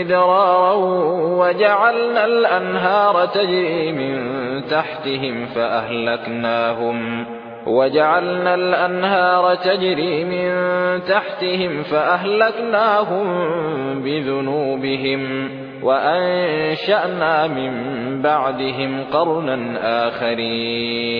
مدرارا وجعلنا الأنهار تجري من تحتهم فأهلكناهم وجعلنا الأنهار تجري من تحتهم فأهلكناهم بذنوبهم وأنشأنا من بعدهم قرنا آخرين.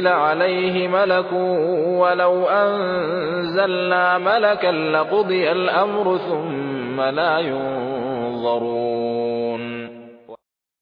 أنزل عليه ملك ولو أنزلنا ملكا لقضي الأمر ثم لا ينظرون